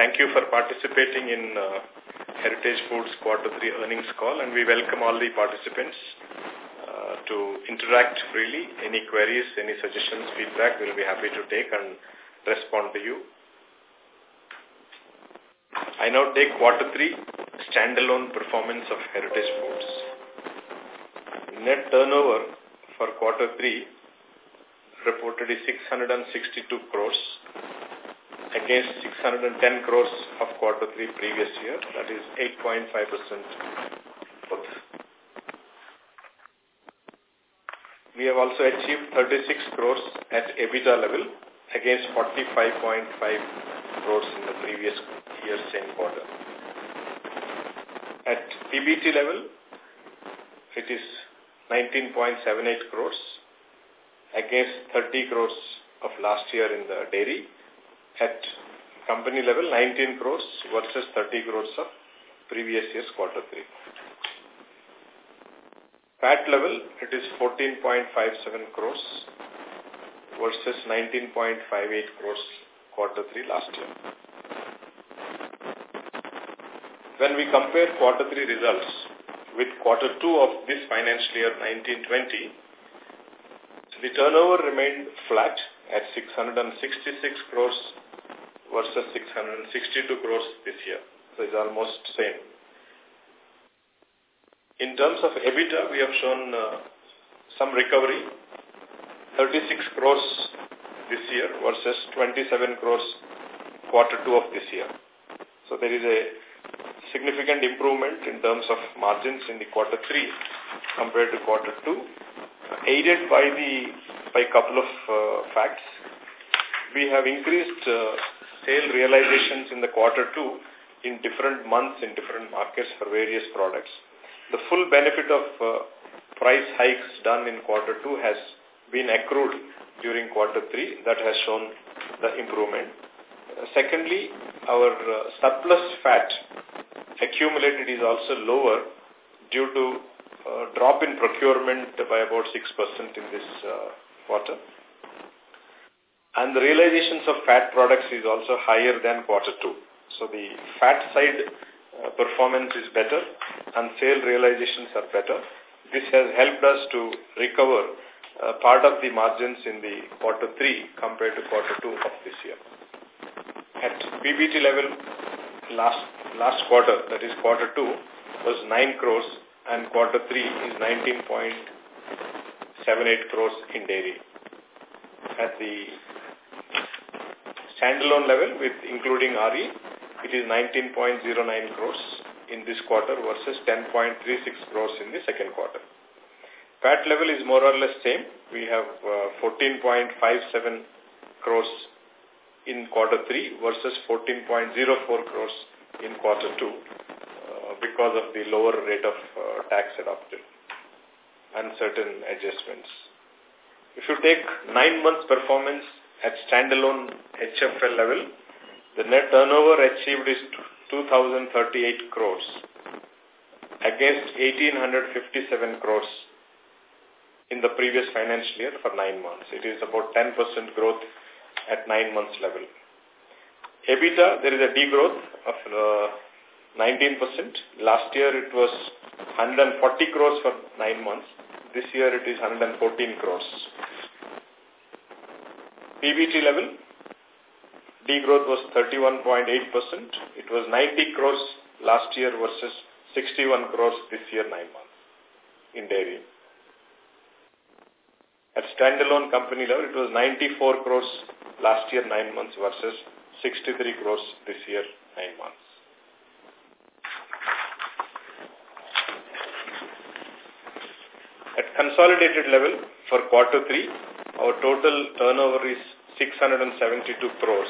thank you for participating in uh, Heritage Foods Quarter 3 earnings call and we welcome all the participants uh, to interact freely. Any queries, any suggestions, feedback, we'll be happy to take and respond to you. I now take Quarter 3 standalone performance of Heritage Foods. Net turnover for Quarter 3 reported is 662 crores against 610 crores of quarter three previous year. That is 8.5% growth. We have also achieved 36 crores at EBITDA level against 45.5 crores in the previous year's same quarter. At PBT level, it is 19.78 crores against 30 crores of last year in the dairy at company level 19 crores versus 30 crores of previous year's quarter 3. PAT level, it is 14.57 crores versus 19.58 crores quarter 3 last year. When we compare quarter 3 results with quarter 2 of this financial year 1920, the turnover remained flat at 666 crores versus 662 crores this year. So it's almost same. In terms of EBITDA, we have shown uh, some recovery, 36 crores this year versus 27 crores quarter two of this year. So there is a significant improvement in terms of margins in the quarter three compared to quarter two, aided by the by a couple of uh, facts. We have increased uh, sale realizations in the quarter two in different months in different markets for various products. The full benefit of uh, price hikes done in quarter two has been accrued during quarter three. That has shown the improvement. Uh, secondly, our uh, surplus fat accumulated is also lower due to uh, drop in procurement by about 6% in this uh, quarter and the realizations of fat products is also higher than quarter two. So the fat side uh, performance is better and sale realizations are better. This has helped us to recover uh, part of the margins in the quarter three compared to quarter two of this year. At PBT level, last last quarter, that is quarter two, was 9 crores and quarter three is 19.78 crores in dairy. At the standalone level with including RE, it is 19.09 crores in this quarter versus 10.36 crores in the second quarter. PAT level is more or less same. We have uh, 14.57 crores in quarter 3 versus 14.04 crores in quarter 2 uh, because of the lower rate of uh, tax adopted and certain adjustments. If you take nine months performance at standalone HFL level, the net turnover achieved is 2,038 crores against 1,857 crores in the previous financial year for nine months. It is about 10% growth at nine months level. EBITDA, there is a degrowth of uh, 19%. Last year it was 140 crores for nine months. This year it is 114 crores. PBT level, degrowth was 31.8%. It was 90 crores last year versus 61 crores this year, nine months in dairy. At standalone company level, it was 94 crores last year, nine months versus 63 crores this year, nine months. At consolidated level for quarter three, our total turnover is 672 crores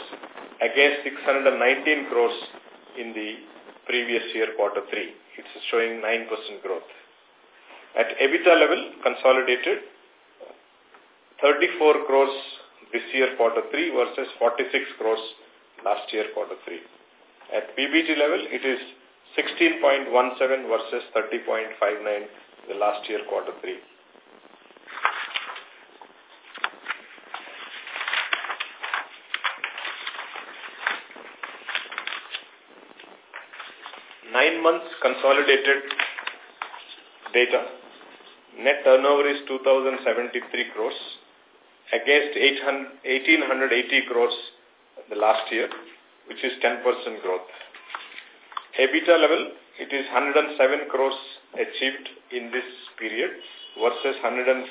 against 619 crores in the previous year quarter three. It's showing 9% growth. At EBITDA level, consolidated, 34 crores this year quarter three versus 46 crores last year quarter three. At PBT level, it is 16.17 versus 30.59 the last year quarter three. Nine months consolidated data, net turnover is 2,073 crores against 1,880 crores the last year, which is 10% growth. EBITDA level, it is 107 crores achieved in this period versus 144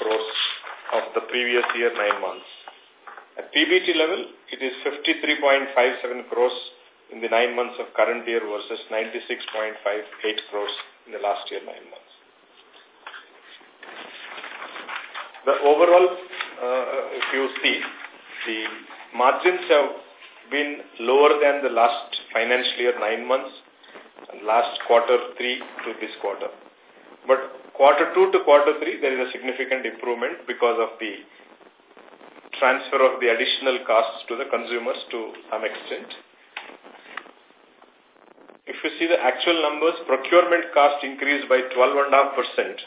crores of the previous year nine months. At PBT level, it is 53.57 crores in the nine months of current year versus 96.58 crores in the last year nine months. The overall, uh, if you see, the margins have been lower than the last financial year nine months, and last quarter three to this quarter. But quarter two to quarter three, there is a significant improvement because of the transfer of the additional costs to the consumers to some extent. If you see the actual numbers, procurement cost increased by 12.5%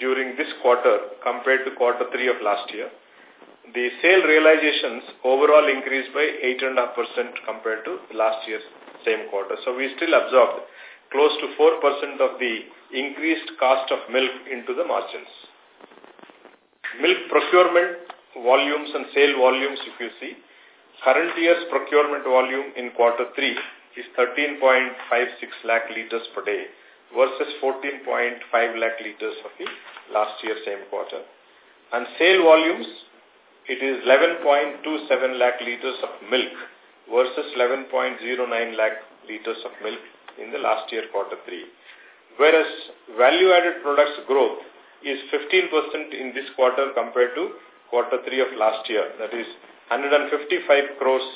during this quarter compared to quarter three of last year. The sale realizations overall increased by 8.5% compared to last year's same quarter. So we still absorbed close to 4% of the increased cost of milk into the margins. Milk procurement volumes and sale volumes, if you see, current year's procurement volume in quarter three is 13.56 lakh liters per day versus 14.5 lakh liters of the last year same quarter. And sale volumes, it is 11.27 lakh liters of milk versus 11.09 lakh liters of milk in the last year quarter three. Whereas value-added products growth is 15% in this quarter compared to quarter three of last year. That is 155 crores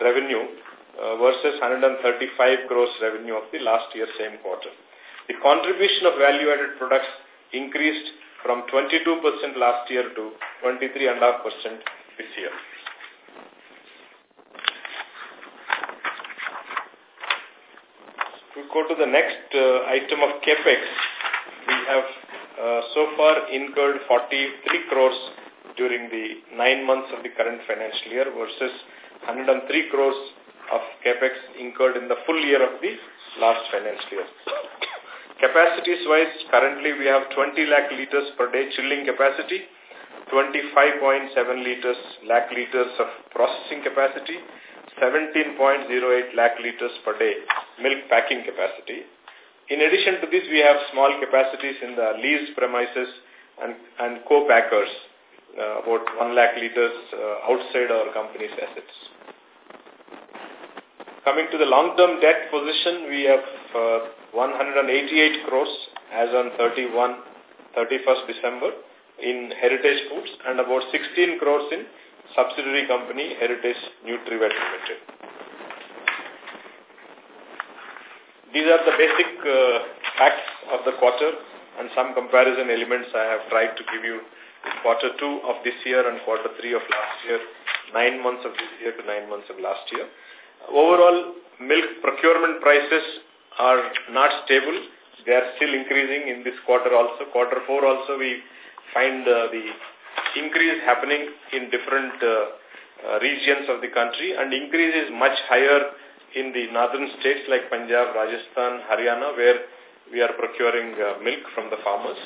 revenue uh, versus 135 crores revenue of the last year same quarter. The contribution of value-added products increased from 22% last year to 23.5% this year. We go to the next uh, item of CAPEX. We have uh, so far incurred 43 crores during the nine months of the current financial year versus 103 crores of CAPEX incurred in the full year of the last financial year. Capacities wise, currently we have 20 lakh liters per day chilling capacity, 25.7 liters lakh liters of processing capacity, 17.08 lakh liters per day milk packing capacity. In addition to this, we have small capacities in the leased premises and, and co-packers, uh, about 1 lakh liters uh, outside our company's assets. Coming to the long-term debt position, we have uh, 188 crores as on 31, 31st December in Heritage Foods and about 16 crores in subsidiary company Heritage NutriVet Limited. These are the basic uh, facts of the quarter and some comparison elements I have tried to give you quarter two of this year and quarter three of last year, nine months of this year to nine months of last year. Overall, milk procurement prices are not stable. They are still increasing in this quarter also. Quarter four also we find uh, the increase happening in different uh, uh, regions of the country and increase is much higher in the northern states like Punjab, Rajasthan, Haryana where we are procuring uh, milk from the farmers.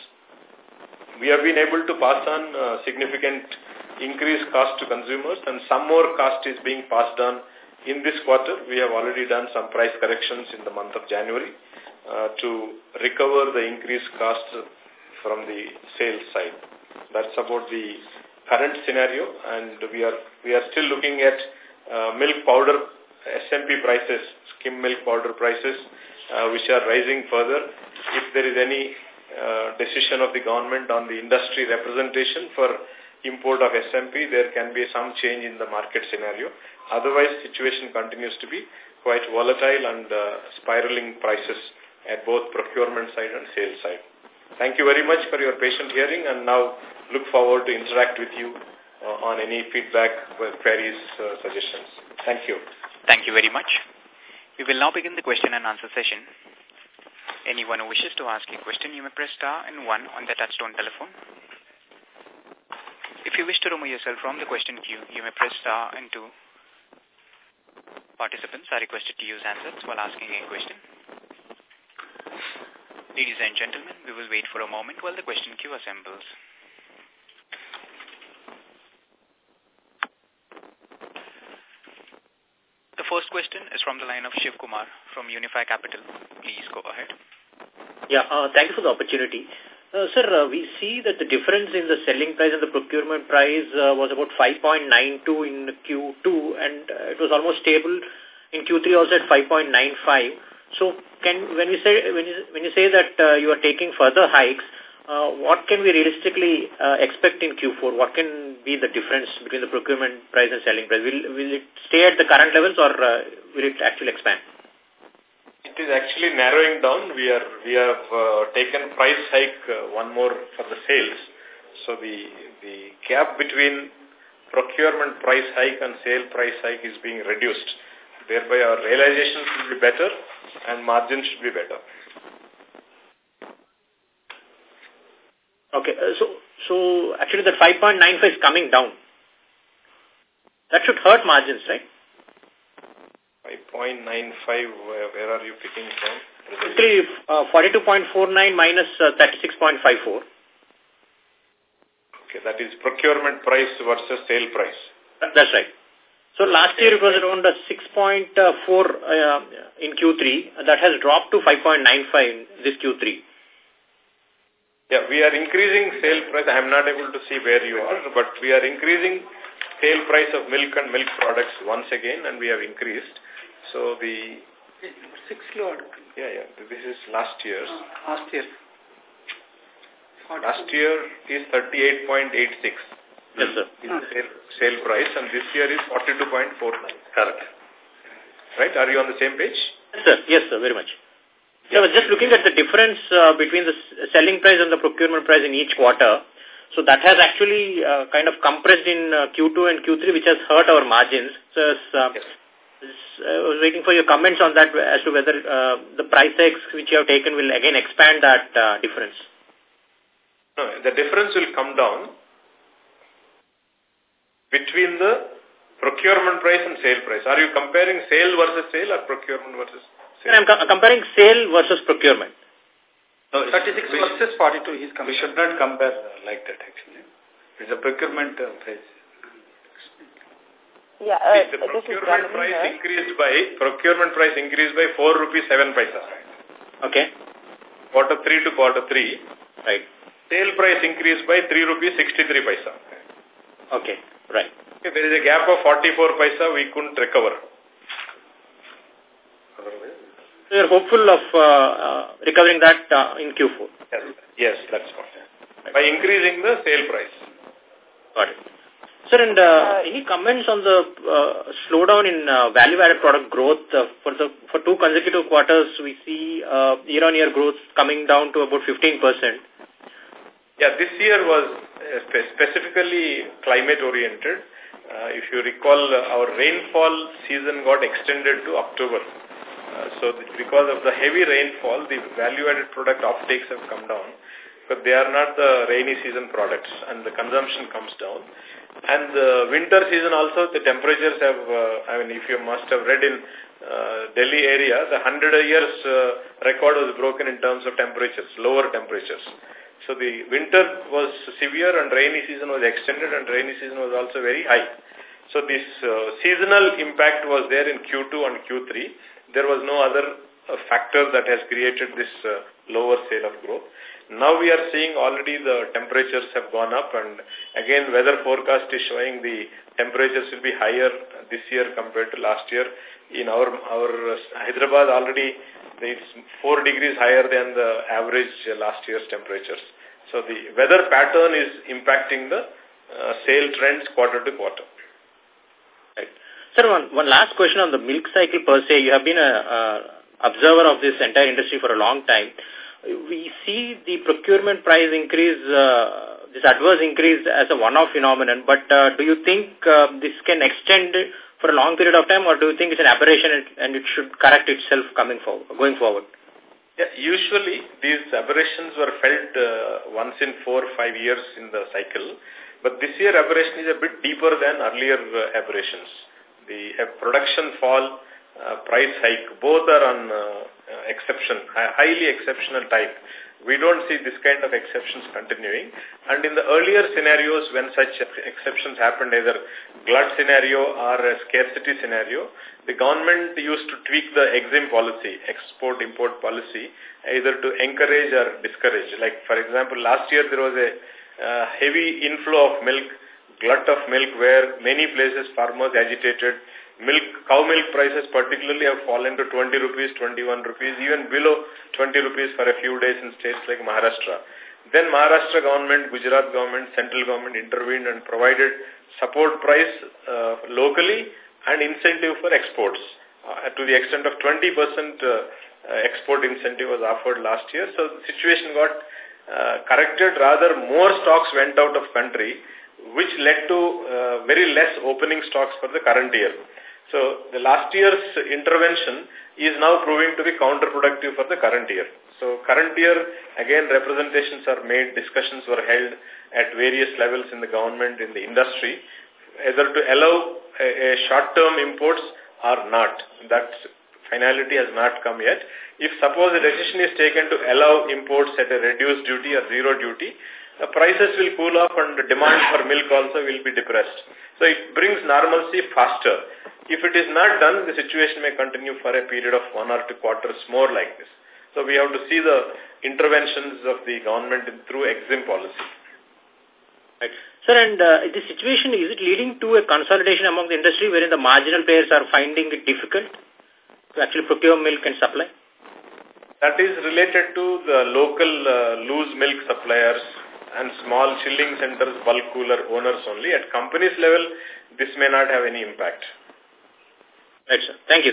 We have been able to pass on uh, significant increased cost to consumers and some more cost is being passed on in this quarter. We have already done some price corrections in the month of January uh, to recover the increased cost from the sales side. That's about the current scenario and we are we are still looking at uh, milk powder SMP prices, skim milk powder prices, uh, which are rising further. If there is any uh, decision of the government on the industry representation for import of SMP, there can be some change in the market scenario. Otherwise, situation continues to be quite volatile and uh, spiraling prices at both procurement side and sales side. Thank you very much for your patient hearing and now look forward to interact with you uh, on any feedback, queries, uh, suggestions. Thank you. Thank you very much. We will now begin the question and answer session. Anyone who wishes to ask a question, you may press star and one on the touchtone telephone. If you wish to remove yourself from the question queue, you may press star and two. Participants are requested to use answers while asking a question. Ladies and gentlemen, we will wait for a moment while the question queue assembles. The first question is from the line of Shiv Kumar from Unify Capital. Please go ahead. Yeah, uh, thank you for the opportunity. Uh, sir, uh, we see that the difference in the selling price and the procurement price uh, was about 5.92 in Q2 and uh, it was almost stable in Q3 also at 5.95. So can when you say when you, when you say that uh, you are taking further hikes, uh, what can we realistically expect in Q4? What can be the difference between the procurement price and selling price? Will will it stay at the current levels or will it actually expand? Is actually narrowing down. We are we have uh, taken price hike uh, one more for the sales. So the the gap between procurement price hike and sale price hike is being reduced. Thereby our realization should be better and margin should be better. Okay, uh, so so actually the 5.95 is coming down. That should hurt margins, right? 5.95, where, where are you picking from? Uh, 42.49 minus uh, 36.54. Okay, that is procurement price versus sale price. That's right. So last year it was around 6.4 uh, in Q3. That has dropped to 5.95 in this Q3. Yeah, we are increasing sale price. I am not able to see where you are, but we are increasing sale price of milk and milk products once again, and we have increased. So the... Six kilo. Yeah, yeah. This is last year's. Uh, last year. Last year is 38.86. Yes, sir. Is the sale, sale price, and this year is 42.49. Correct. Right? Are you on the same page? Yes, sir. Yes, sir. Very much. So I was just looking at the difference uh, between the selling price and the procurement price in each quarter. So that has actually uh, kind of compressed in uh, Q2 and Q3, which has hurt our margins. So uh, yes. I was waiting for your comments on that as to whether uh, the price hikes which you have taken will again expand that uh, difference. No, the difference will come down between the procurement price and sale price. Are you comparing sale versus sale or procurement versus sale? I'm co comparing sale versus procurement. No, 36 versus 42 he's comparing. We should not compare like that actually. It's a procurement uh, price. Yeah, uh, the procurement price here. increased by procurement price increased by four rupees seven paisa. Okay. Quarter three to quarter three. Right. Sale price increased by three rupees sixty three paisa. Okay. Right. If there is a gap of forty four paisa, we couldn't recover. So you're hopeful of uh, uh, recovering that uh, in Q4? Yes, yes that's what. Right. By increasing the sale price. Got it. Sir, and uh, any comments on the uh, slowdown in uh, value-added product growth? Uh, for the for two consecutive quarters, we see year-on-year -year growth coming down to about 15%. Yeah, this year was specifically climate-oriented. Uh, if you recall, our rainfall season got extended to October. Uh, so because of the heavy rainfall, the value-added product offtakes have come down. But they are not the rainy season products and the consumption comes down. And the winter season also, the temperatures have, uh, I mean, if you must have read in uh, Delhi area, the 100 years uh, record was broken in terms of temperatures, lower temperatures. So the winter was severe and rainy season was extended and rainy season was also very high. So this uh, seasonal impact was there in Q2 and Q3. There was no other uh, factor that has created this uh, lower sale of growth. Now we are seeing already the temperatures have gone up and again weather forecast is showing the temperatures will be higher this year compared to last year. In our, our Hyderabad already it's 4 degrees higher than the average last year's temperatures. So the weather pattern is impacting the uh, sale trends quarter to quarter. Right. Sir, one, one last question on the milk cycle per se. You have been a, observer of this entire industry for a long time. We see the procurement price increase, uh, this adverse increase as a one-off phenomenon, but uh, do you think uh, this can extend for a long period of time or do you think it's an aberration and it should correct itself coming forward, going forward? Yeah, usually these aberrations were felt uh, once in four or five years in the cycle, but this year aberration is a bit deeper than earlier uh, aberrations. The uh, production fall price hike. Both are on uh, exception, highly exceptional type. We don't see this kind of exceptions continuing. And in the earlier scenarios when such exceptions happened, either glut scenario or a scarcity scenario, the government used to tweak the EXIM policy, export-import policy, either to encourage or discourage. Like, for example, last year there was a uh, heavy inflow of milk, glut of milk, where many places farmers agitated milk, cow milk prices particularly have fallen to 20 rupees, 21 rupees, even below 20 rupees for a few days in states like Maharashtra. Then Maharashtra government, Gujarat government, central government intervened and provided support price uh, locally and incentive for exports uh, to the extent of 20% uh, uh, export incentive was offered last year. So the situation got uh, corrected. Rather, more stocks went out of country, which led to uh, very less opening stocks for the current year. So the last year's intervention is now proving to be counterproductive for the current year. So current year, again, representations are made, discussions were held at various levels in the government, in the industry, either to allow a, a short-term imports or not. That finality has not come yet. If suppose a decision is taken to allow imports at a reduced duty or zero duty, the prices will cool off and the demand for milk also will be depressed. So it brings normalcy faster. If it is not done, the situation may continue for a period of one or two quarters more like this. So we have to see the interventions of the government through EXIM policy. Right. Sir, and uh, the situation, is it leading to a consolidation among the industry wherein the marginal players are finding it difficult to actually procure milk and supply? That is related to the local uh, loose milk suppliers and small chilling centers, bulk cooler owners only. At companies level, this may not have any impact. Right, sir. Thank you.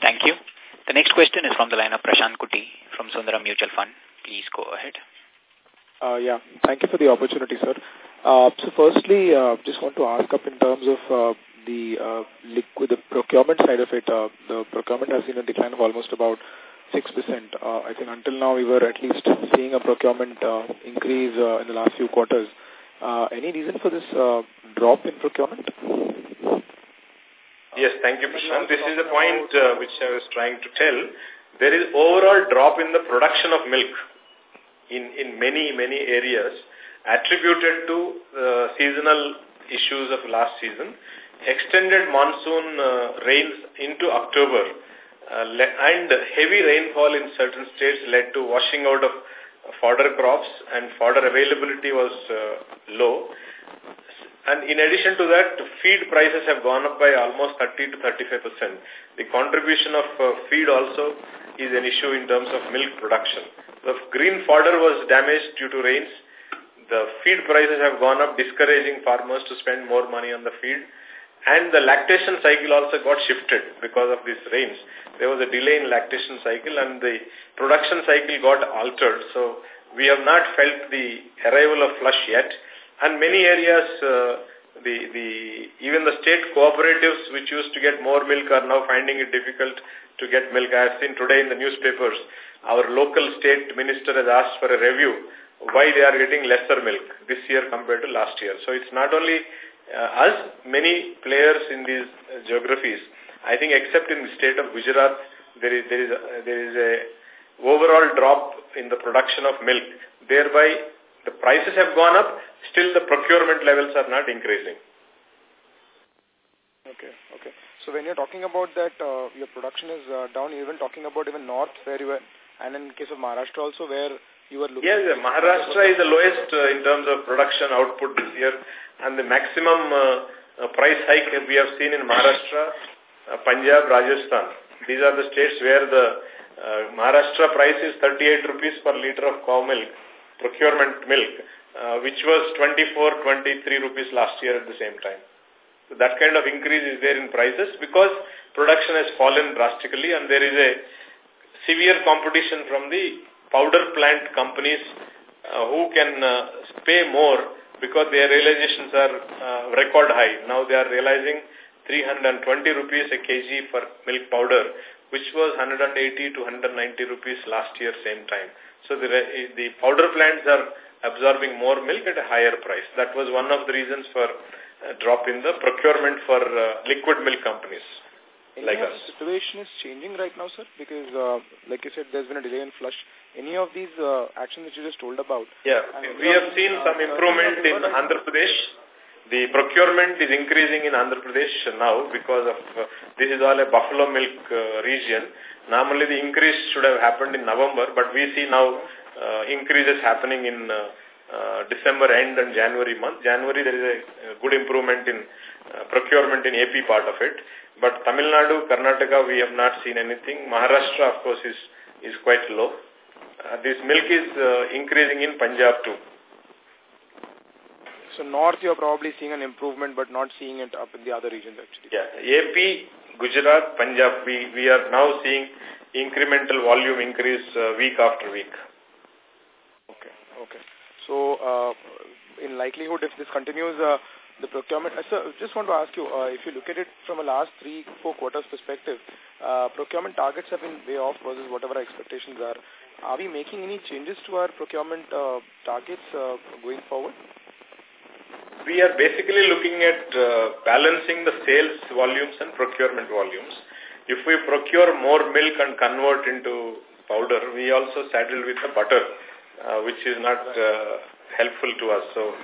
Thank you. The next question is from the line of Prashant Kuti from Sundaram Mutual Fund. Please go ahead. Uh, yeah, thank you for the opportunity, sir. Uh, so firstly, uh, just want to ask up in terms of uh, the uh, liquid, the procurement side of it. Uh, the procurement has seen a decline of almost about 6%. Uh, I think until now we were at least seeing a procurement uh, increase uh, in the last few quarters. Uh, any reason for this uh, drop in procurement? Yes, thank you, Prashant. This is the point uh, which I was trying to tell. There is overall drop in the production of milk in, in many, many areas attributed to uh, seasonal issues of last season. Extended monsoon uh, rains into October uh, and heavy rainfall in certain states led to washing out of fodder crops and fodder availability was uh, low. And in addition to that, feed prices have gone up by almost 30 to 35 percent. The contribution of uh, feed also is an issue in terms of milk production. The green fodder was damaged due to rains. The feed prices have gone up, discouraging farmers to spend more money on the feed. And the lactation cycle also got shifted because of these rains. There was a delay in lactation cycle and the production cycle got altered. So we have not felt the arrival of flush yet. And many areas, uh, the, the even the state cooperatives which used to get more milk are now finding it difficult to get milk. I have seen today in the newspapers, our local state minister has asked for a review why they are getting lesser milk this year compared to last year. So it's not only uh, us, many players in these uh, geographies. I think except in the state of Gujarat, there is, there is, a, there is a overall drop in the production of milk. Thereby, the prices have gone up, still the procurement levels are not increasing. Okay, okay. So when you're talking about that, uh, your production is uh, down, you're even talking about even north where you were, and in case of Maharashtra also where you were looking... Yes, Maharashtra is the lowest uh, in terms of production output this year, and the maximum uh, uh, price hike we have seen in Maharashtra, uh, Punjab, Rajasthan. These are the states where the uh, Maharashtra price is 38 rupees per liter of cow milk, procurement milk, uh, which was 24, 23 rupees last year at the same time. So that kind of increase is there in prices because production has fallen drastically and there is a severe competition from the powder plant companies uh, who can uh, pay more because their realizations are uh, record high. Now they are realizing 320 rupees a kg for milk powder, which was 180 to 190 rupees last year same time. So the, the powder plants are absorbing more milk at a higher price. That was one of the reasons for uh, drop in the procurement for uh, liquid milk companies Any like us. the situation is changing right now, sir? Because, uh, like you said, there's been a delay in flush. Any of these uh, actions that you just told about? Yeah, we have seen uh, some uh, improvement in right? Andhra Pradesh. The procurement is increasing in Andhra Pradesh now because of uh, this is all a buffalo milk uh, region. Normally the increase should have happened in November, but we see now increases happening in uh, uh, December end and January month. January there is a uh, good improvement in uh, procurement in AP part of it. But Tamil Nadu, Karnataka, we have not seen anything. Maharashtra, of course, is, is quite low. Uh, this milk is uh, increasing in Punjab too. So north, you're probably seeing an improvement, but not seeing it up in the other regions, actually. Yeah, AP, Gujarat, Punjab, we, we are now seeing incremental volume increase uh, week after week. Okay, okay. So, uh, in likelihood, if this continues, uh, the procurement, uh, sir, just want to ask you, uh, if you look at it from a last three, four quarters perspective, uh, procurement targets have been way off versus whatever our expectations are. Are we making any changes to our procurement uh, targets uh, going forward? We are basically looking at uh, balancing the sales volumes and procurement volumes. If we procure more milk and convert into powder, we also saddle with the butter, uh, which is not uh, helpful to us. So,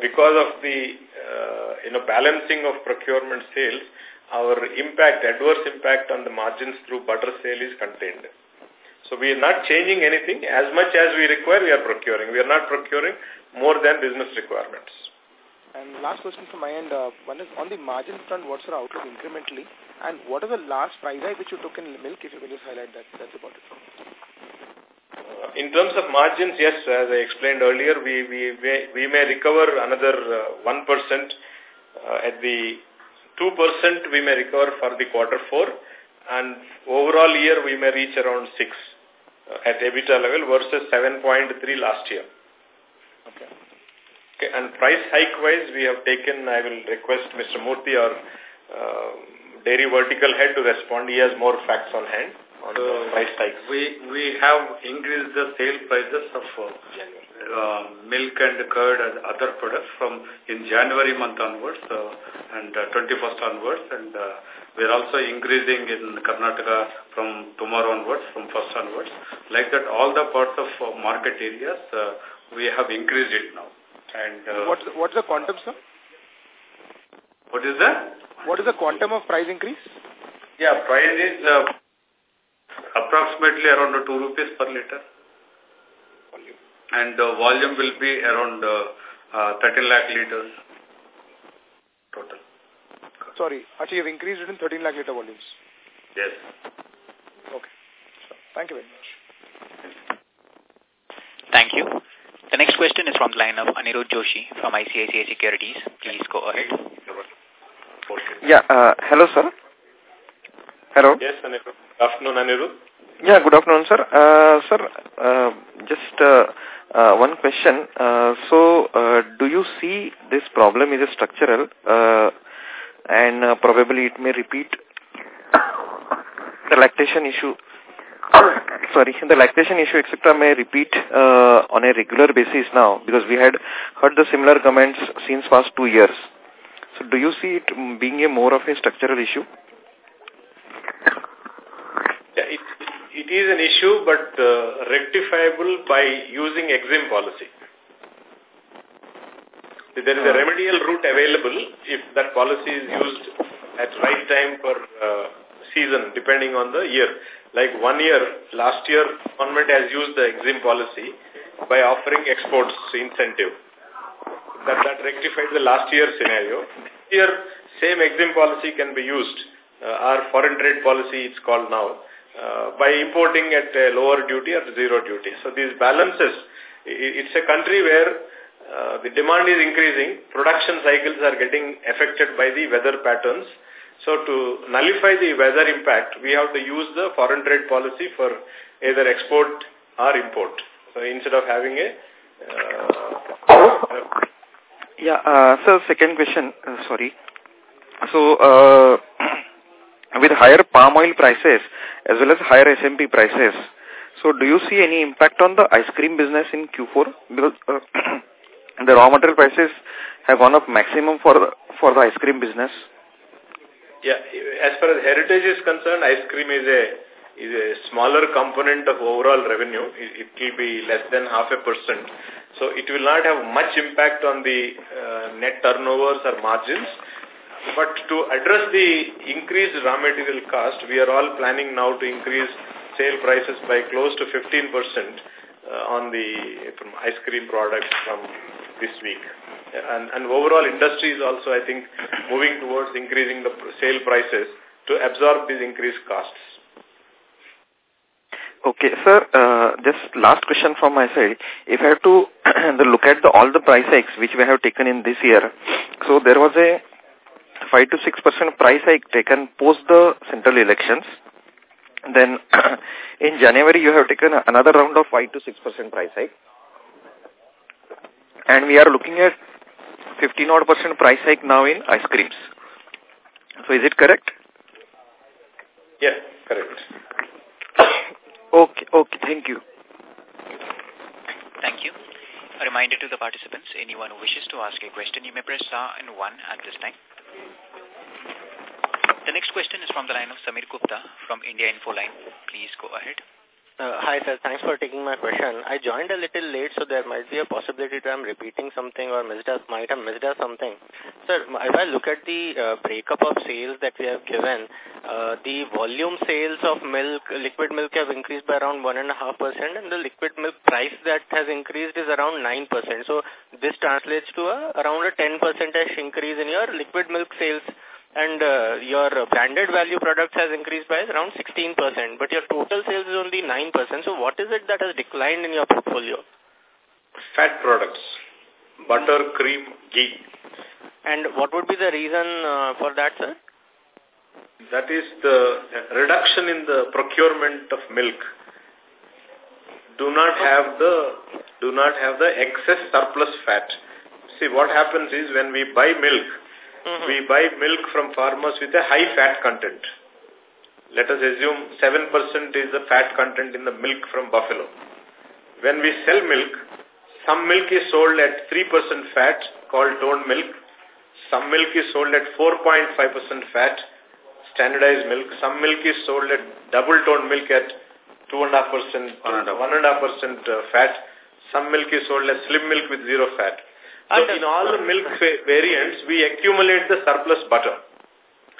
because of the uh, you know balancing of procurement sales, our impact, adverse impact on the margins through butter sale is contained. So we are not changing anything. As much as we require, we are procuring. We are not procuring more than business requirements. And last question from my end, uh, one is on the margin front, what's our outlook incrementally? And what is the last price hike which you took in milk, if you can just highlight that, that's about it. In terms of margins, yes, as I explained earlier, we, we, we may recover another uh, 1%. Uh, at the 2% we may recover for the quarter four and overall year we may reach around 6 uh, at EBITDA level versus 7.3 last year. Okay. Okay, and price hike wise, we have taken, I will request Mr. Murthy, our uh, dairy vertical head to respond. He has more facts on hand on the price hikes. We, we have increased the sale prices of uh, uh, milk and curd and other products from in January month onwards uh, and uh, 21st onwards and uh, we are also increasing in Karnataka from tomorrow onwards, from 1st onwards. Like that all the parts of uh, market areas uh, we have increased it now. And uh, What's, the- what's the quantum, sir? what is that? What is the quantum of price increase? Yeah, price is uh, approximately around 2 rupees per liter. Volume. And the volume will be around uh, uh, 13 lakh liters total. Sorry, actually you've increased it in 13 lakh liter volumes. Yes. Okay. Sure. Thank you very much. Thank you. The next question is from the line of Anirudh Joshi from ICICI Securities. Please go ahead. Yeah, uh, hello, sir. Hello. Yes, Anirudh. Afternoon, Anirudh. Yeah, good afternoon, sir. Uh, sir, uh, just uh, uh, one question. Uh, so, uh, do you see this problem is a structural uh, and uh, probably it may repeat the lactation issue sorry, the lactation issue, etc., may repeat uh, on a regular basis now because we had heard the similar comments since past two years. So do you see it being a more of a structural issue? Yeah, it, it is an issue, but uh, rectifiable by using exim policy. There is a remedial route available if that policy is used at right time for uh, season, depending on the year. Like one year, last year, government has used the exim policy by offering exports incentive. That, that rectified the last year scenario. Here, same exim policy can be used. Uh, our foreign trade policy, it's called now, uh, by importing at a lower duty or zero duty. So these balances, it's a country where uh, the demand is increasing, production cycles are getting affected by the weather patterns. So to nullify the weather impact, we have to use the foreign trade policy for either export or import. So instead of having a... Uh, yeah, uh, so second question, uh, sorry. So, uh, with higher palm oil prices as well as higher SMP prices, so do you see any impact on the ice cream business in Q4? Because uh, the raw material prices have gone up maximum for the, for the ice cream business? Yeah, as far as heritage is concerned, ice cream is a is a smaller component of overall revenue. It, it will be less than half a percent. So it will not have much impact on the uh, net turnovers or margins. But to address the increased raw material cost, we are all planning now to increase sale prices by close to 15% uh, on the from ice cream products from this week. And, and overall industry is also, I think, moving towards increasing the sale prices to absorb these increased costs. Okay, sir, uh, last question from my side. If I have to look at the, all the price hikes which we have taken in this year, so there was a 5 to 6% price hike taken post the central elections. Then in January you have taken another round of 5 to 6% price hike. And we are looking at 15 odd percent price hike now in ice creams. So is it correct? Yes, correct. Okay, okay, thank you. Thank you. A reminder to the participants, anyone who wishes to ask a question, you may press star and one at this time. The next question is from the line of Samir Gupta from India Infoline. Please go ahead. Uh, hi, sir. Thanks for taking my question. I joined a little late, so there might be a possibility that I'm repeating something or missed might have missed out something. Sir, if I look at the uh, breakup of sales that we have given, uh, the volume sales of milk, liquid milk have increased by around 1.5% and the liquid milk price that has increased is around 9%. So this translates to a, around a 10% increase in your liquid milk sales and uh, your branded value products has increased by around 16%, but your total sales is only 9%. So what is it that has declined in your portfolio? Fat products, butter, cream, ghee. And what would be the reason uh, for that, sir? That is the reduction in the procurement of milk. Do not have the do not have the excess surplus fat. See what happens is when we buy milk, Mm -hmm. We buy milk from farmers with a high fat content. Let us assume 7% is the fat content in the milk from buffalo. When we sell milk, some milk is sold at 3% fat called toned milk. Some milk is sold at 4.5% fat, standardized milk. Some milk is sold at double toned milk at 2.5%, 1.5% uh, fat. Some milk is sold as skim milk with zero fat. So in all the milk variants, we accumulate the surplus butter.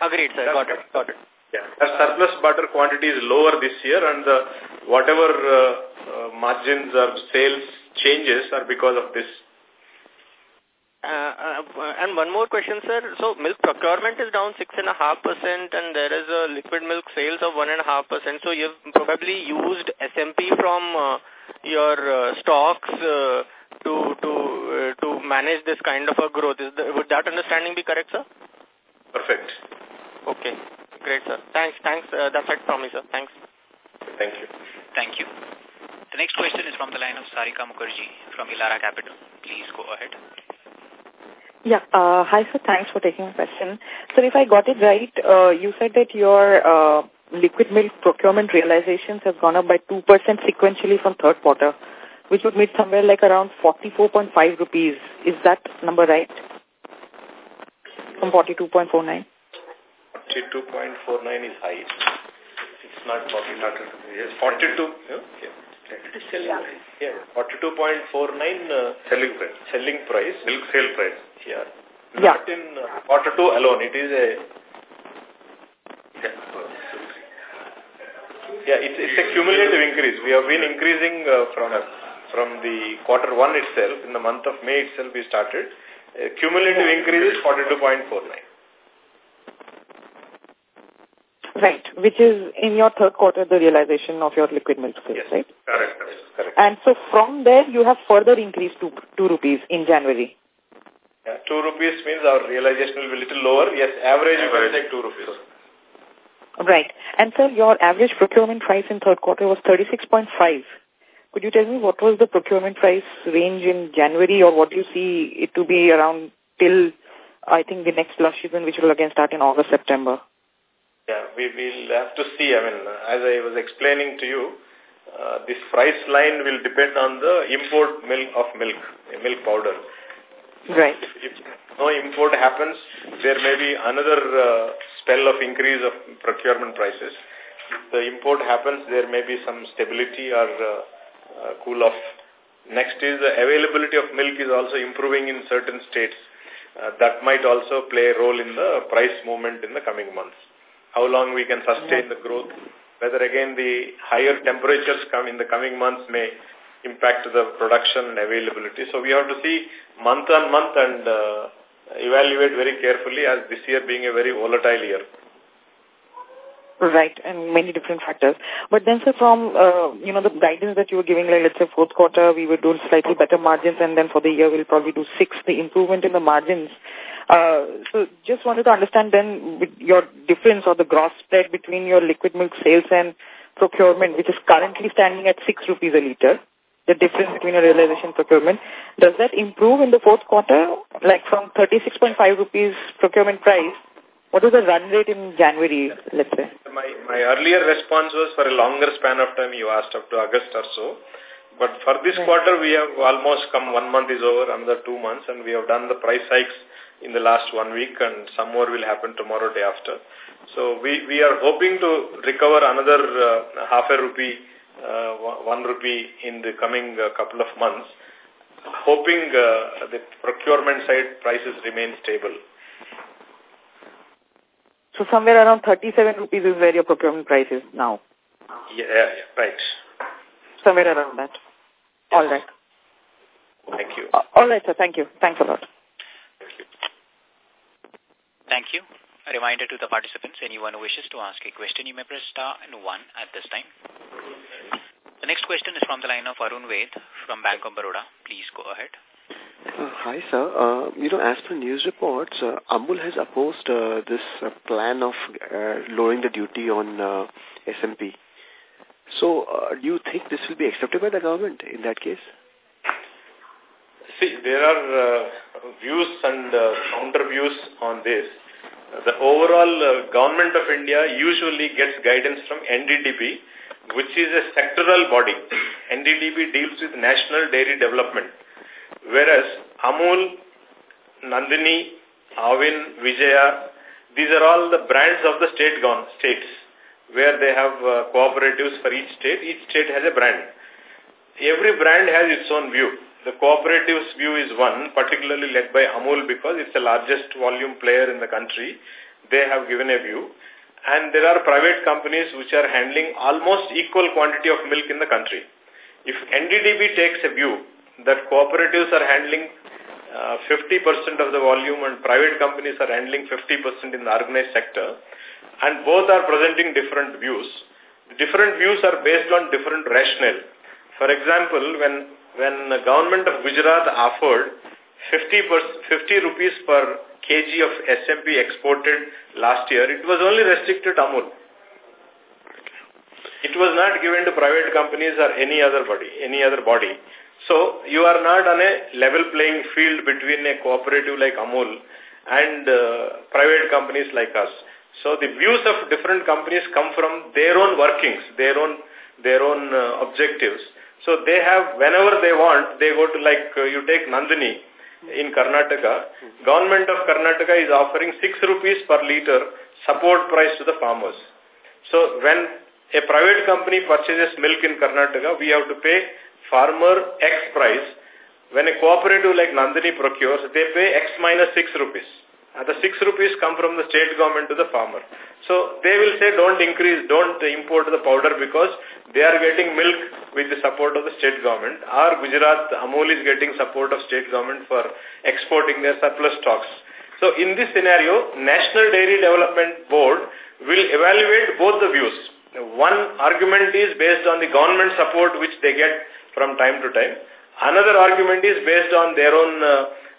Agreed, sir. Got it. Got it. Yeah. The surplus butter quantity is lower this year and the, whatever uh, uh, margins or sales changes are because of this. Uh, uh, and one more question, sir. So milk procurement is down 6.5% and there is a liquid milk sales of 1.5%. So you've probably used SMP from uh, your uh, stocks uh, to to uh, to manage this kind of a growth. Is the, would that understanding be correct, sir? Perfect. Okay. Great, sir. Thanks. Thanks. Uh, that's it from me, sir. Thanks. Thank you. Thank you. The next question is from the line of Sarika Mukherjee from Elara Capital. Please go ahead. Yeah. Uh, hi, sir. Thanks for taking my question. So if I got it right, uh, you said that your uh, liquid milk procurement realizations have gone up by 2% sequentially from third quarter which would meet somewhere like around 44.5 rupees. Is that number right? From 42.49? 42.49 is high. It's not 40, not, yes, 42. Yeah. It is selling yeah. price. Yeah, 42.49 uh, selling price. Selling price. Milk sale price. Yeah. Not yeah. in uh, quarter two alone. It is a yeah. Yeah, it's, it's a cumulative increase. We have been increasing uh, from from the quarter one itself, in the month of May itself we started. Uh, cumulative increase is 42.49. Right, which is in your third quarter the realization of your liquid milk sales, yes. right? Correct, correct, correct. And so from there you have further increased to 2 rupees in January. Yeah, 2 rupees means our realization will be a little lower. Yes, average, average. you can take 2 rupees. Right. And sir, your average procurement price in third quarter was 36.5. Could you tell me what was the procurement price range in January or what do you see it to be around till, I think, the next flush season, which will again start in August, September? Yeah, we will have to see. I mean, as I was explaining to you, uh, this price line will depend on the import milk of milk, milk powder. Right. If, if no import happens, there may be another uh, spell of increase of procurement prices. If the import happens, there may be some stability or uh, cool off. Next is the availability of milk is also improving in certain states. Uh, that might also play a role in the price movement in the coming months. How long we can sustain the growth, whether again the higher temperatures come in the coming months may impact the production and availability. So we have to see month on month and uh, evaluate very carefully as this year being a very volatile year. Right, and many different factors. But then, sir, from, uh, you know, the guidance that you were giving, like, let's say, fourth quarter, we would do slightly better margins, and then for the year, we'll probably do six, the improvement in the margins. Uh, so just wanted to understand then your difference or the gross spread between your liquid milk sales and procurement, which is currently standing at 6 rupees a litre, the difference between your realization procurement, does that improve in the fourth quarter, like from 36.5 rupees procurement price what was the run rate in January, let's say? My, my earlier response was for a longer span of time you asked up to August or so. But for this right. quarter, we have almost come, one month is over, another two months, and we have done the price hikes in the last one week, and some more will happen tomorrow, day after. So we, we are hoping to recover another uh, half a rupee, uh, one rupee in the coming uh, couple of months, hoping uh, the procurement side prices remain stable. So somewhere around 37 rupees is where your procurement price is now. Yeah, yeah right. Somewhere around that. Yes. All right. Thank you. Uh, all right, sir. Thank you. Thanks a lot. Thank you. Thank you. A reminder to the participants, anyone who wishes to ask a question, you may press star and one at this time. The next question is from the line of Arun Ved from Bank of Baroda. Please go ahead. Uh, hi, sir. Uh, you know, as per news reports, uh, Amul has opposed uh, this uh, plan of uh, lowering the duty on uh, SMP. So, uh, do you think this will be accepted by the government in that case? See, there are uh, views and uh, counter views on this. The overall uh, government of India usually gets guidance from NDDB, which is a sectoral body. NDDB deals with national dairy development. Whereas Amul, Nandini, Aavin, Vijaya, these are all the brands of the state gone states where they have uh, cooperatives for each state. Each state has a brand. Every brand has its own view. The cooperatives view is one, particularly led by Amul because it's the largest volume player in the country. They have given a view. And there are private companies which are handling almost equal quantity of milk in the country. If NDDB takes a view that cooperatives are handling 50% uh, of the volume and private companies are handling 50% in the organized sector and both are presenting different views. Different views are based on different rationale. For example, when, when the government of Gujarat offered 50, per, 50 rupees per kg of SMP exported last year, it was only restricted to Amul. It was not given to private companies or any other body, any other body. So you are not on a level playing field between a cooperative like Amul and uh, private companies like us. So the views of different companies come from their own workings, their own their own uh, objectives. So they have, whenever they want, they go to like, uh, you take Nandini in Karnataka. Government of Karnataka is offering 6 rupees per litre support price to the farmers. So when a private company purchases milk in Karnataka, we have to pay farmer X price, when a cooperative like Nandini procures, they pay X minus 6 rupees. And the 6 rupees come from the state government to the farmer. So they will say don't increase, don't import the powder because they are getting milk with the support of the state government. Our Gujarat, Amul is getting support of state government for exporting their surplus stocks. So in this scenario, National Dairy Development Board will evaluate both the views. One argument is based on the government support which they get from time to time. Another argument is based on their own uh,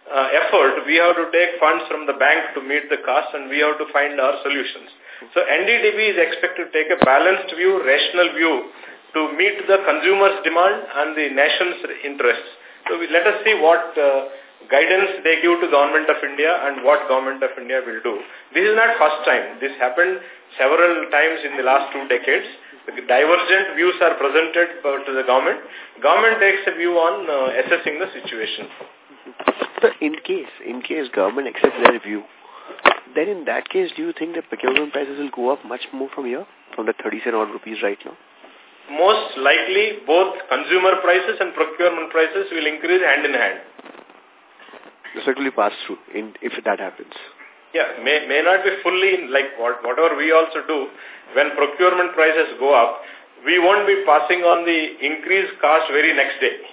uh, effort. We have to take funds from the bank to meet the cost and we have to find our solutions. So NDDB is expected to take a balanced view, rational view to meet the consumer's demand and the nation's interests. So we, let us see what uh, guidance they give to government of India and what government of India will do. This is not first time. This happened several times in the last two decades divergent views are presented to the government. Government takes a view on uh, assessing the situation. So in case, in case government accepts their view, then in that case, do you think the procurement prices will go up much more from here, from the 30 cent odd rupees right now? Most likely, both consumer prices and procurement prices will increase hand in hand. This will pass through in, if that happens. Yeah, may, may not be fully in, like what, whatever we also do, when procurement prices go up, we won't be passing on the increased cost very next day.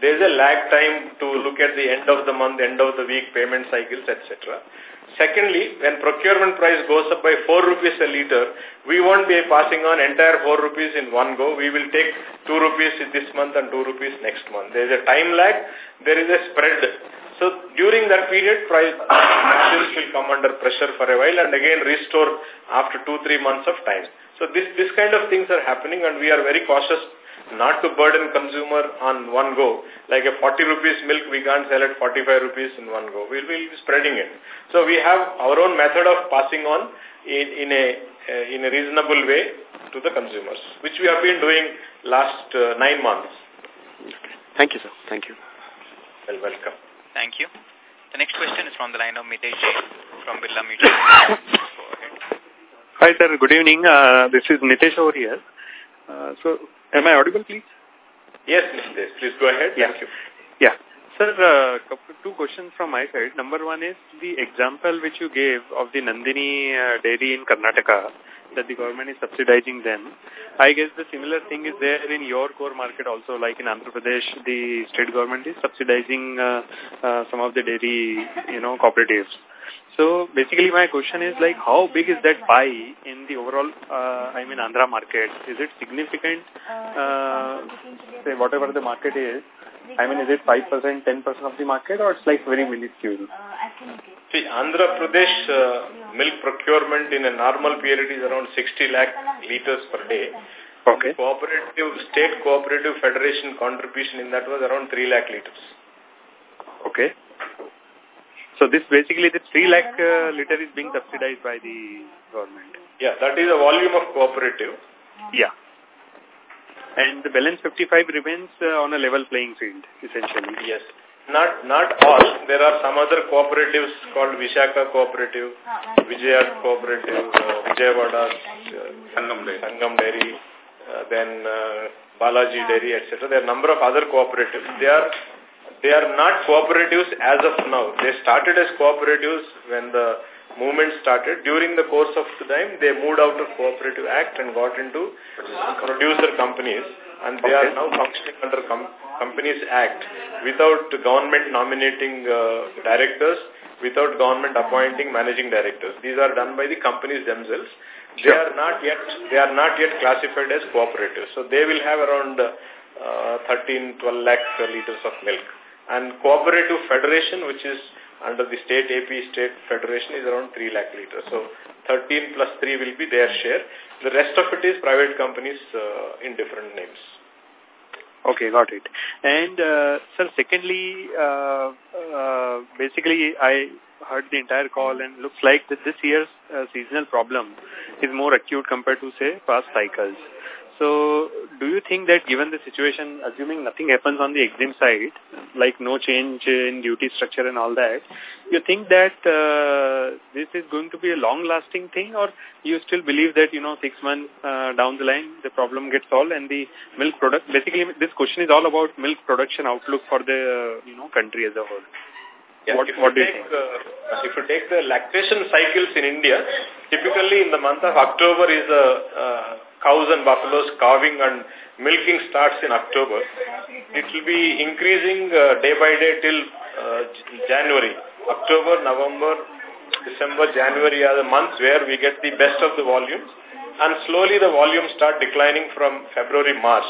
There's a lag time to look at the end of the month, end of the week, payment cycles, etc. Secondly, when procurement price goes up by 4 rupees a liter, we won't be passing on entire 4 rupees in one go. We will take 2 rupees this month and 2 rupees next month. There is a time lag, there is a spread so during that period, price margins will come under pressure for a while and again restore after two, three months of time. So this, this kind of things are happening and we are very cautious not to burden consumer on one go. Like a 40 rupees milk, we can't sell at 45 rupees in one go. We'll, we'll be spreading it. So we have our own method of passing on in, in, a, uh, in a reasonable way to the consumers, which we have been doing last uh, nine months. Thank you, sir. Thank you. Well, welcome. Thank you. The next question is from the line of Nitesh Jain from Birla Mutual Hi, sir. Good evening. Uh, this is Nitesh over here. Uh, so, am I audible, please? Yes, Nitesh. Please go ahead. Yeah. Thank you. Yeah. Sir, uh, two questions from my side. Number one is the example which you gave of the Nandini uh, dairy in Karnataka that the government is subsidizing them. I guess the similar thing is there in your core market also, like in Andhra Pradesh, the state government is subsidizing uh, uh, some of the dairy, you know, cooperatives. So basically my question is like how big is that pie in the overall, uh, I mean Andhra market? Is it significant, uh, say whatever the market is, I mean is it 5%, 10% of the market or it's like very minuscule? See, Andhra Pradesh uh, milk procurement in a normal period is around 60 lakh liters per day. Okay. Cooperative, state cooperative federation contribution in that was around 3 lakh liters. Okay. So this basically the 3 lakh uh, liter is being subsidized by the government. Yeah, that is a volume of cooperative. Yeah. And the balance 55 remains uh, on a level playing field, essentially. Yes. Not not all. There are some other cooperatives called Vishaka Cooperative, Vijaya Cooperative, uh, Vijayawada, uh, Sangam Dairy, Sangam Dairy uh, then uh, Balaji Dairy, etc. There are a number of other cooperatives. They are they are not cooperatives as of now. They started as cooperatives when the movement started. During the course of the time, they moved out of Cooperative Act and got into producer companies. And they okay. are now functioning under com Companies Act without government nominating uh, directors, without government appointing managing directors. These are done by the companies themselves. They are not yet they are not yet classified as cooperatives. So they will have around uh, 13, 12 lakh liters of milk. And cooperative federation, which is under the state AP state federation, is around 3 lakh liters. So 13 plus 3 will be their share. The rest of it is private companies uh, in different names. Okay, got it. And, uh, sir, secondly, uh, uh, basically, I heard the entire call and looks like that this year's uh, seasonal problem is more acute compared to, say, past cycles. So, do you think that given the situation, assuming nothing happens on the exim side, like no change in duty structure and all that, you think that uh, this is going to be a long-lasting thing or you still believe that, you know, six months uh, down the line, the problem gets solved and the milk product, basically this question is all about milk production outlook for the, you know, country as a whole. Yeah, what, what you take. Uh, if you take the lactation cycles in India, typically in the month of October is the uh, cows and buffaloes calving and milking starts in October. It will be increasing uh, day by day till uh, January. October, November, December, January are the months where we get the best of the volumes. And slowly the volumes start declining from February, March.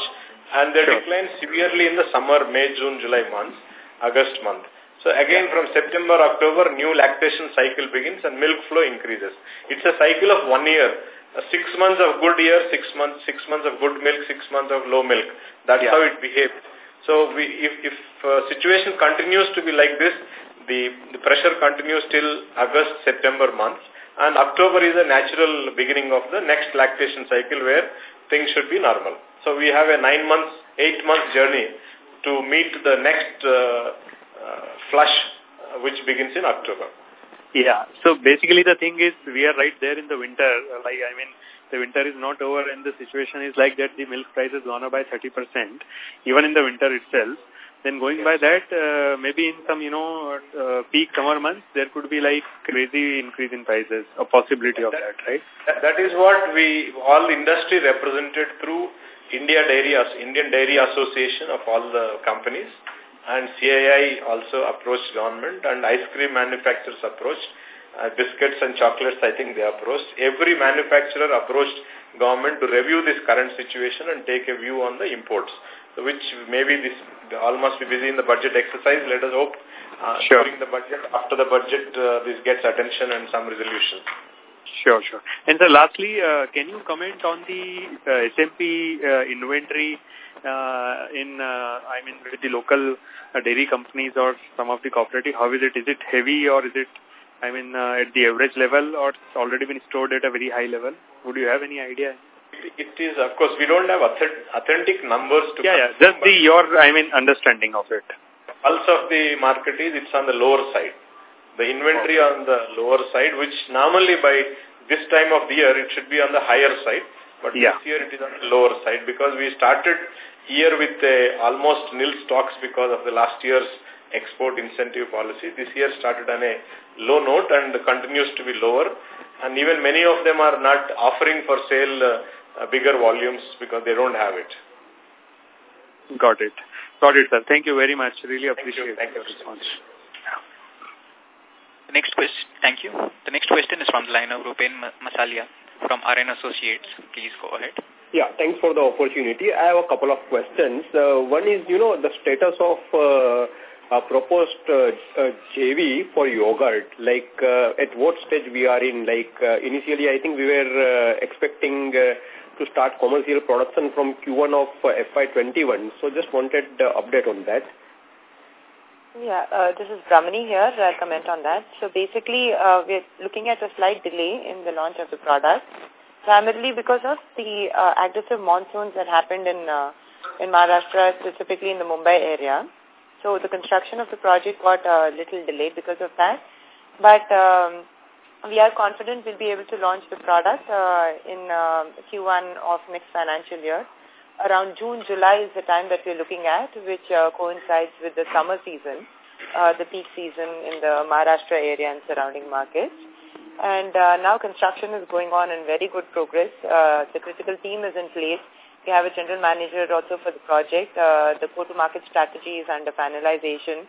And they sure. decline severely in the summer, May, June, July months, August month. So again from September, October, new lactation cycle begins and milk flow increases. It's a cycle of one year. Uh, six months of good year, six months, six months of good milk, six months of low milk. That's yeah. how it behaves. So we, if, if uh, situation continues to be like this, the, the pressure continues till August, September months. And October is a natural beginning of the next lactation cycle where things should be normal. So we have a nine months, eight months journey to meet the next uh, flush which begins in October. Yeah. So basically the thing is we are right there in the winter. Like, I mean, the winter is not over and the situation is like that the milk price has gone up by 30%, even in the winter itself. Then going by that, uh, maybe in some, you know, uh, peak summer months, there could be like crazy increase in prices, a possibility of that, right? That, that is what we, all industry represented through India Dairy, Indian Dairy Association of all the companies and CII also approached government and ice cream manufacturers approached. Uh, biscuits and chocolates, I think they approached. Every manufacturer approached government to review this current situation and take a view on the imports, so which maybe this all must be busy in the budget exercise. Let us hope uh, sure. during the budget, after the budget, uh, this gets attention and some resolution. Sure, sure. And so lastly, uh, can you comment on the uh, SMP uh, inventory uh, in, uh, I mean, with the local uh, dairy companies or some of the cooperative? How is it? Is it heavy or is it I mean, uh, at the average level or it's already been stored at a very high level? Would you have any idea? It is, of course, we don't have authentic numbers to Yeah, yeah, just the, your, I mean, understanding of it. Pulse of the market is it's on the lower side. The inventory on the lower side, which normally by this time of the year, it should be on the higher side. But yeah. this year it is on the lower side because we started year with uh, almost nil stocks because of the last year's export incentive policy. This year started on a low note and continues to be lower. And even many of them are not offering for sale uh, bigger volumes because they don't have it. Got it. Got it, sir. Thank you very much. Really appreciate Thank you. your response. The next question, thank you. The next question is from the line of Rupen Masalia from RN Associates. Please go ahead. Yeah, thanks for the opportunity. I have a couple of questions. Uh, one is, you know, the status of uh, uh, proposed uh, uh, JV for yogurt, like uh, at what stage we are in, like uh, initially I think we were uh, expecting uh, to start commercial production from Q1 of uh, FY21. So just wanted uh, update on that. Yeah, uh, this is Brahmani here. I'll comment on that. So basically, uh, we're looking at a slight delay in the launch of the product, primarily because of the uh, aggressive monsoons that happened in uh, in Maharashtra, specifically in the Mumbai area. So the construction of the project got a little delayed because of that. But um, we are confident we'll be able to launch the product uh, in uh, Q1 of next financial year. Around June, July is the time that we're looking at, which uh, coincides with the summer season, uh, the peak season in the Maharashtra area and surrounding markets. And uh, now construction is going on in very good progress. Uh, the critical team is in place we have a general manager also for the project. Uh, the go-to-market strategy is under finalization.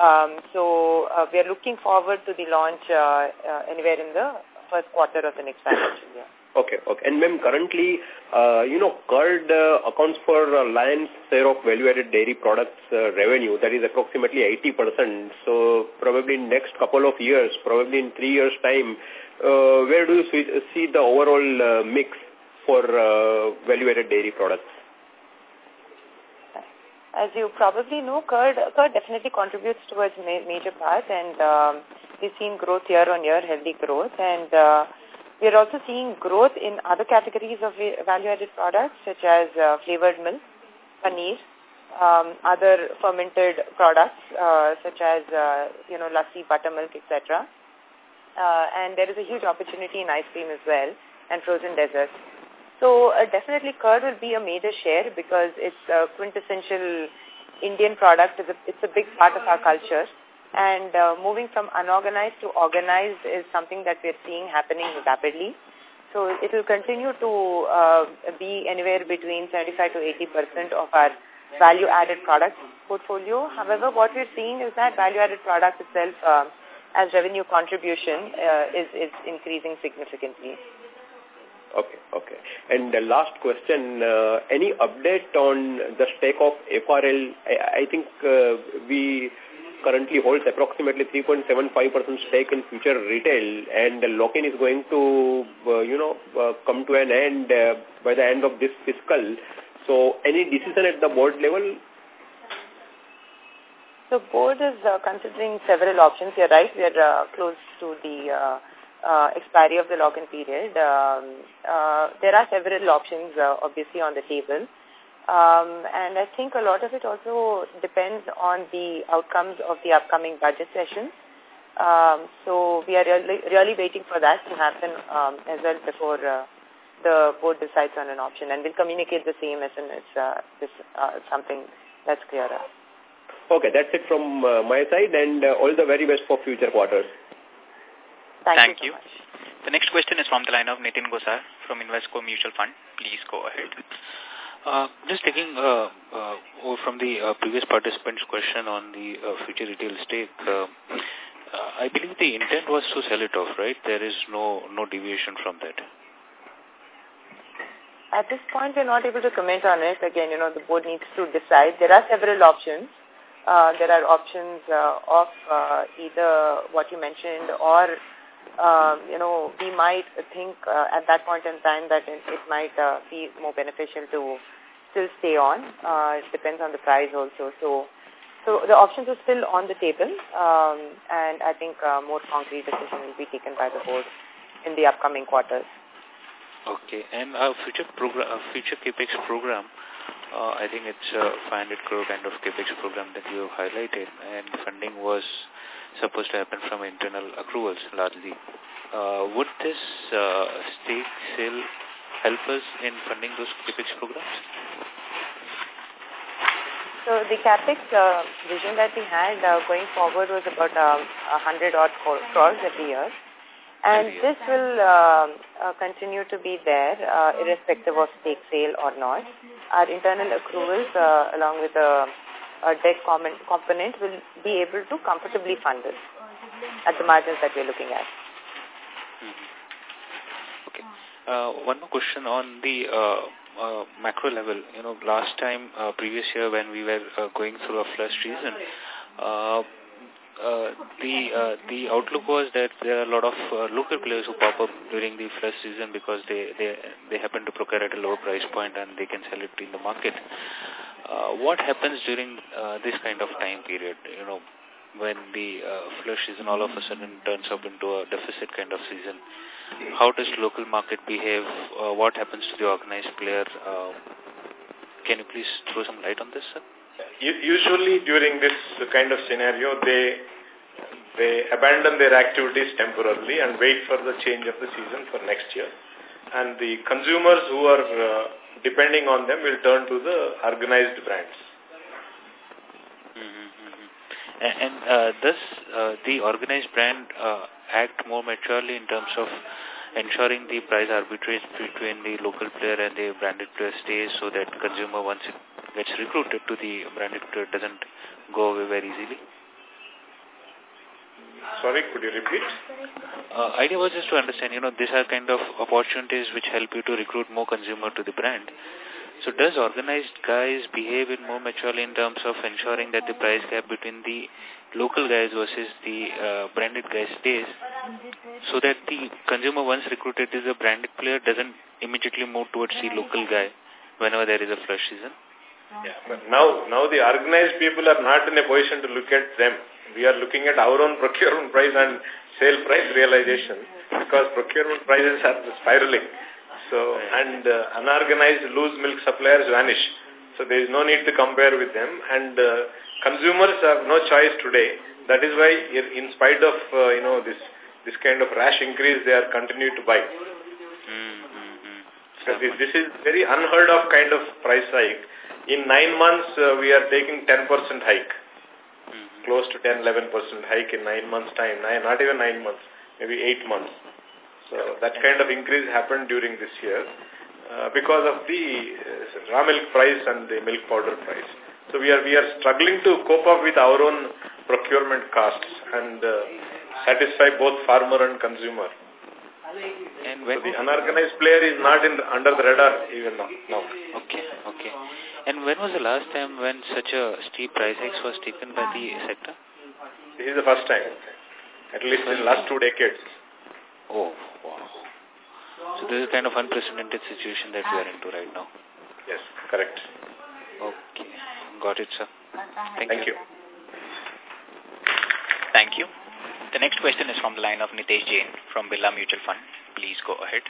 Um, so uh, we are looking forward to the launch uh, uh, anywhere in the first quarter of the next financial year. Okay, okay. And ma'am, currently, uh, you know, curd uh, accounts for uh, lion's share of value-added dairy products uh, revenue. That is approximately 80%. So probably in next couple of years, probably in three years' time, uh, where do you see, the overall uh, mix for uh, value-added dairy products? As you probably know, curd, curd definitely contributes towards ma major part and um, we've seen growth year on year, healthy growth and uh, we're also seeing growth in other categories of value-added products such as uh, flavored milk, paneer, um, other fermented products uh, such as, uh, you know, lassi, buttermilk, etc. Uh, and there is a huge opportunity in ice cream as well and frozen desserts. So uh, definitely curd will be a major share because it's a quintessential Indian product. It's a, it's a big part of our culture. And uh, moving from unorganized to organized is something that we're seeing happening rapidly. So it will continue to uh, be anywhere between 75 to 80% of our value-added product portfolio. However, what we're seeing is that value-added product itself uh, as revenue contribution uh, is, is increasing significantly. Okay, okay. And the last question, uh, any update on the stake of FRL? I, I think uh, we currently holds approximately 3.75% stake in future retail and the lock-in is going to, uh, you know, uh, come to an end uh, by the end of this fiscal. So any decision at the board level? The board is uh, considering several options. You're right. We are uh, close to the uh, expiry of the lock-in period. Um, there are several options, obviously, on the table. Um, and I think a lot of it also depends on the outcomes of the upcoming budget session. Um, so we are really, really waiting for that to happen um, as well before uh, the board decides on an option. And we'll communicate the same as soon as uh, this, uh, something that's clearer. Okay, that's it from uh, my side and uh, all the very best for future quarters. Thank, Thank you. you. The next question is from the line of Nitin Gosar from Invesco Mutual Fund. Please go ahead. Uh, just taking uh, uh, over from the uh, previous participant's question on the uh, future retail stake, I believe the intent was to sell it off, right? There is no no deviation from that. At this point, we're not able to comment on it. Again, you know, the board needs to decide. There are several options. There are options of either what you mentioned or, um, you know, we might think uh, at that point in time that it, it might uh, be more beneficial to still stay on. Uh, it depends on the price also. So, so the options are still on the table, um, and I think uh, more concrete decision will be taken by the board in the upcoming quarters. Okay, and our future program, our future capex program, uh, I think it's a 500 crore kind of capex program that you have highlighted, and funding was supposed to happen from internal accruals largely. Uh, would this uh, stake sale help us in funding those capex programs? So the capex uh, vision that we had uh, going forward was about um, 100 odd crores every year. And this will uh, uh, continue to be there, uh, irrespective of stake sale or not. Our internal accruals, uh, along with the uh, debt component, will be able to comfortably fund this at the margins that we're looking at. Mm -hmm. Okay. Uh, one more question on the uh, uh, macro level. You know, last time, uh, previous year when we were uh, going through a flush season, uh, uh, the uh, the outlook was that there are a lot of uh, local players who pop up during the flush season because they they they happen to procure at a lower price point and they can sell it in the market. Uh, what happens during uh, this kind of time period? You know, when the uh, flush season all of a sudden turns up into a deficit kind of season. How does local market behave? Uh, what happens to the organized player? Uh, can you please throw some light on this, sir? Usually during this kind of scenario, they they abandon their activities temporarily and wait for the change of the season for next year. And the consumers who are uh, depending on them will turn to the organized brands. Mm -hmm. And, uh, does uh, the organized brand uh, act more maturely in terms of ensuring the price arbitrage between the local player and the branded player stays so that consumer once it gets recruited to the branded player doesn't go away very easily? Sorry, could you repeat? Uh, idea was just to understand, you know, these are kind of opportunities which help you to recruit more consumer to the brand. So does organized guys behave in more maturely in terms of ensuring that the price gap between the local guys versus the uh, branded guys stays so that the consumer once recruited is a branded player doesn't immediately move towards the local guy whenever there is a flush season? Yeah, but now, now the organized people are not in a position to look at them. We are looking at our own procurement price and sale price realization because procurement prices are spiraling. So, and uh, unorganized loose milk suppliers vanish. So there is no need to compare with them. And uh, consumers have no choice today. That is why, in spite of uh, you know this this kind of rash increase, they are continuing to buy. Mm -hmm. So this, this is very unheard of kind of price hike. In nine months, uh, we are taking 10% hike. Mm -hmm. Close to 10-11% hike in nine months' time. Nine, not even nine months, maybe eight months. So that kind of increase happened during this year uh, because of the uh, raw milk price and the milk powder price. So we are we are struggling to cope up with our own procurement costs and uh, satisfy both farmer and consumer. And so the unorganized player is not in under the radar even now. No. Okay, okay. And when was the last time when such a steep price hike was taken by the sector? This is the first time, at least in the last two decades. Oh, wow. So this is kind of unprecedented situation that we are into right now. Yes, correct. Okay, got it, sir. Thank, Thank you. you. Thank you. The next question is from the line of Nitesh Jain from Birla Mutual Fund. Please go ahead.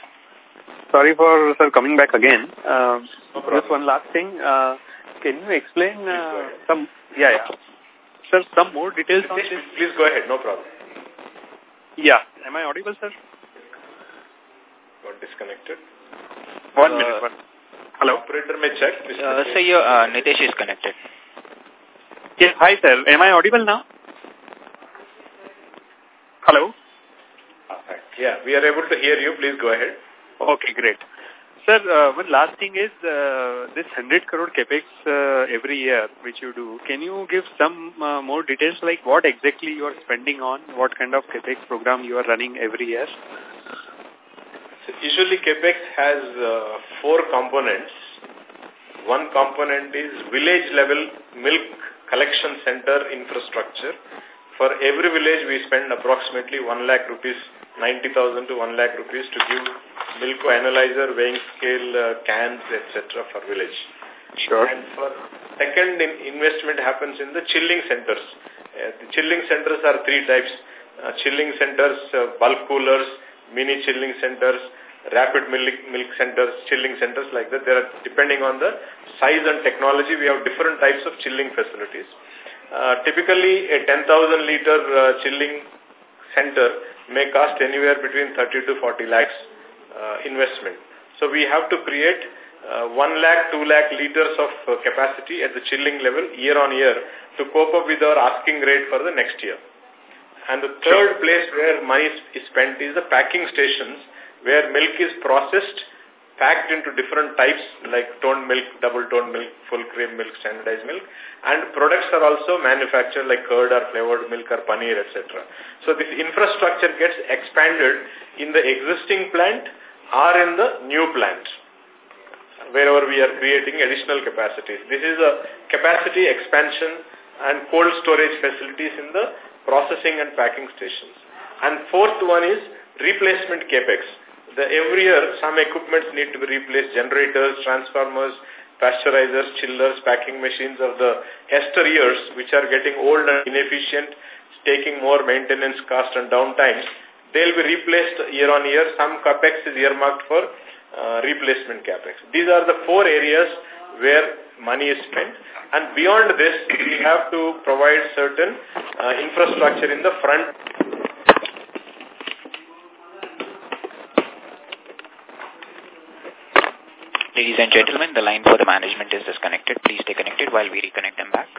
Sorry for sir coming back again. Uh, no just one last thing. Uh, can you explain uh, some? Yeah, yeah. Sir, some more details on please, this. Please go ahead. No problem. Yeah. Am I audible, sir? Got disconnected. One uh, minute. One. Hello? Operator may check. Uh, sir, your, uh, Nitesh is connected. Yes, hi, sir. Am I audible now? Hello? Yeah, we are able to hear you. Please go ahead. Okay, great. Sir, uh, one last thing is uh, this 100 crore capex uh, every year which you do. Can you give some uh, more details like what exactly you are spending on, what kind of capex program you are running every year? So usually capex has uh, four components. One component is village level milk collection center infrastructure. For every village we spend approximately 1 lakh rupees 90,000 to 1 lakh rupees to give milk analyzer, weighing scale, uh, cans, etc. for village. Sure. And for second in investment happens in the chilling centers. Uh, the chilling centers are three types. Uh, chilling centers, uh, bulk coolers, mini chilling centers, rapid milk, milk centers, chilling centers like that. There are, depending on the size and technology, we have different types of chilling facilities. Uh, typically, a 10,000 liter uh, chilling center may cost anywhere between 30 to 40 lakhs uh, investment. So we have to create uh, 1 lakh, 2 lakh liters of uh, capacity at the chilling level year on year to cope up with our asking rate for the next year. And the third place where money is spent is the packing stations where milk is processed packed into different types like toned milk, double toned milk, full cream milk, standardized milk. And products are also manufactured like curd or flavored milk or paneer, etc. So this infrastructure gets expanded in the existing plant or in the new plant wherever we are creating additional capacities. This is a capacity expansion and cold storage facilities in the processing and packing stations. And fourth one is replacement capex the, every year some equipments need to be replaced, generators, transformers, pasteurizers, chillers, packing machines of the ester years, which are getting old and inefficient, taking more maintenance cost and downtimes. They'll be replaced year on year. Some capex is earmarked for uh, replacement capex. These are the four areas where money is spent. And beyond this, we have to provide certain uh, infrastructure in the front Ladies and gentlemen, the line for the management is disconnected. Please stay connected while we reconnect them back.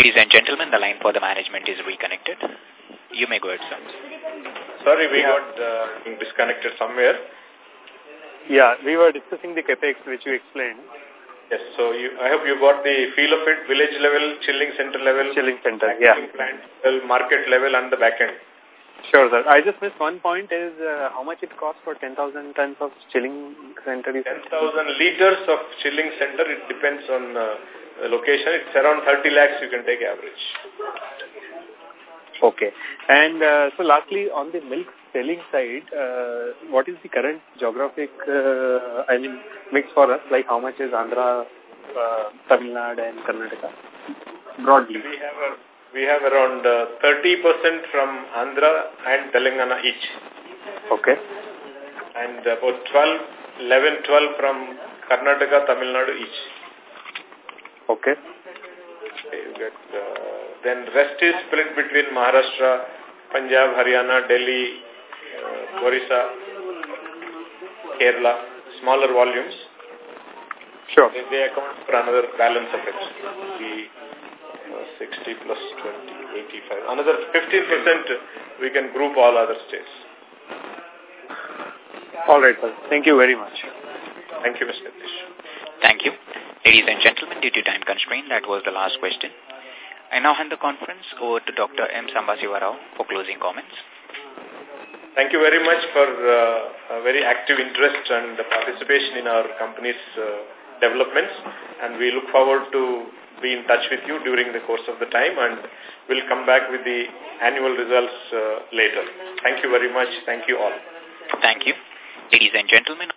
Ladies and gentlemen, the line for the management is reconnected. You may go ahead, sir. Sorry, we yeah. got uh, disconnected somewhere. Yeah, we were discussing the capex which you explained. Yes, so you, I hope you got the feel of it, village level, chilling center level, chilling center, yeah, plant level, market level, and the back end. Sure, sir. I just missed one point is uh, how much it costs for 10,000 tons of chilling center? 10,000 liters of chilling center. It depends on uh, the location. It's around 30 lakhs you can take average. Okay. And uh, so lastly, on the milk selling side, uh, what is the current geographic, uh, I mean, mix for us? Like how much is Andhra, uh, Tamil Nadu and Karnataka? Broadly. We have a we have around 30% uh, from Andhra and Telangana each. Okay. And about 12, 11, 12 from Karnataka, Tamil Nadu each. Okay. Get, uh, then rest is split between Maharashtra, Punjab, Haryana, Delhi, uh, Orissa, Kerala, smaller volumes. Sure. They, they account for another balance of it. The 60 plus 20, 85. Another 15% we can group all other states. All right, sir. Thank you very much. Thank you, Mr. Nitish. Thank you. Ladies and gentlemen, due to time constraint, that was the last question. I now hand the conference over to Dr. M. Sambasivarao for closing comments. Thank you very much for uh, a very active interest and participation in our company's uh, developments and we look forward to be in touch with you during the course of the time and we'll come back with the annual results uh, later. Thank you very much. Thank you all. Thank you. Ladies and gentlemen,